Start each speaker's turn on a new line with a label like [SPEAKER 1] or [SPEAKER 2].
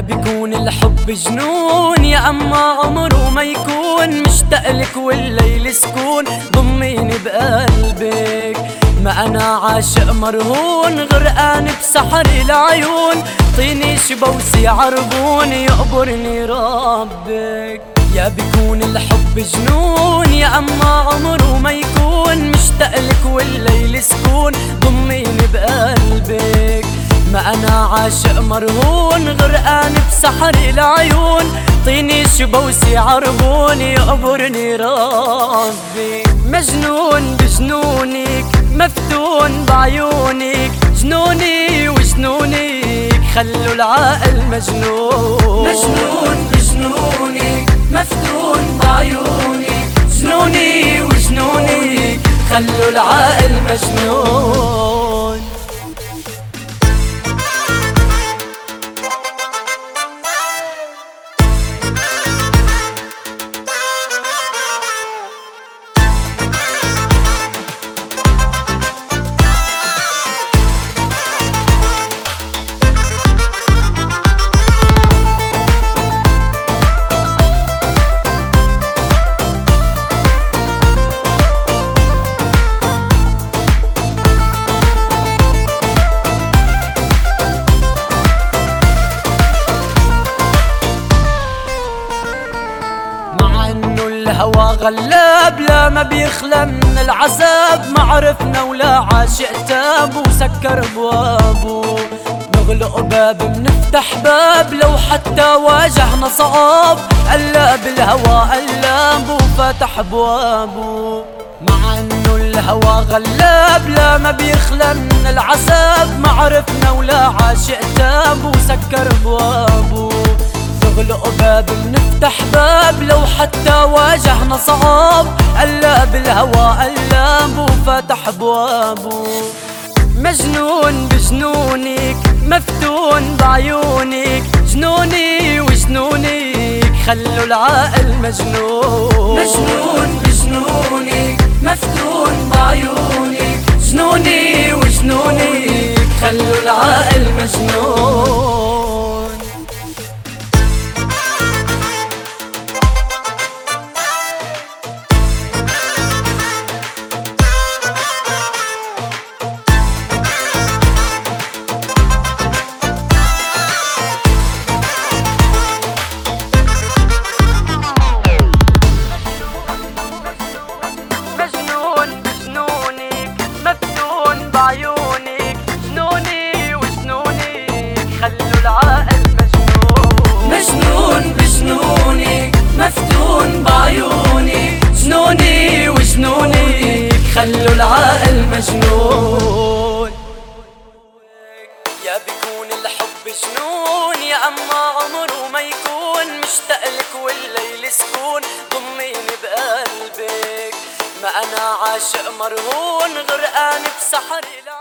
[SPEAKER 1] بيكون الحب جنون يا أما عمره ما يكون مشتاق لك والليل سكون ضميني بقلبك. ما أنا عاشق مرهون غرقان بسحر العيون. طيني شبوسي عربون يقبرني ربك. يا بيكون الحب جنون يا أما عمره ما يكون مشتاق لك والليل سكون ضميني بقلبك. ما أنا عاشق مرهون غرقان بسحر العيون. طيني شبوسي عربون يقبرني ربي. مجنون بجنونك مفتون بعيونك. جنوني وجنونك خلوا العقل مجنون.
[SPEAKER 2] مجنون بجنونك مفتون بعيونك.
[SPEAKER 1] جنوني وجنونك خلوا العقل مجنون. الهوى غلاب لا ما بيخلى من العذاب. ما عرفنا ولا عاشق تاب وسكر ابوابه نغلق باب منفتح باب. لو حتى واجهنا صعاب قلب الهوى قلاب وفتح ابوابه مع إنه الهوى غلاب لا ما بيخلى من العذاب. ما عرفنا ولا عاشق تاب وسكر ابوابه نغلق باب نفتح باب. لو حتى واجهنا صعاب قلب الهوى قلب وفتح ابوابه مجنون بجنونك مفتون بعيونك. جنوني وجنونك خلوا العقل مجنون.
[SPEAKER 2] مجنون بجنونك مفتون بعيونك.
[SPEAKER 1] جنوني وجنونك خلوا العقل مجنون. مجنون. يا بيكون الحب جنون يا أما عمره ما يكون. مشتاق لك والليل سكون ضميني بقلبك. ما أنا عاشق مرهون غرقان بسحر العيون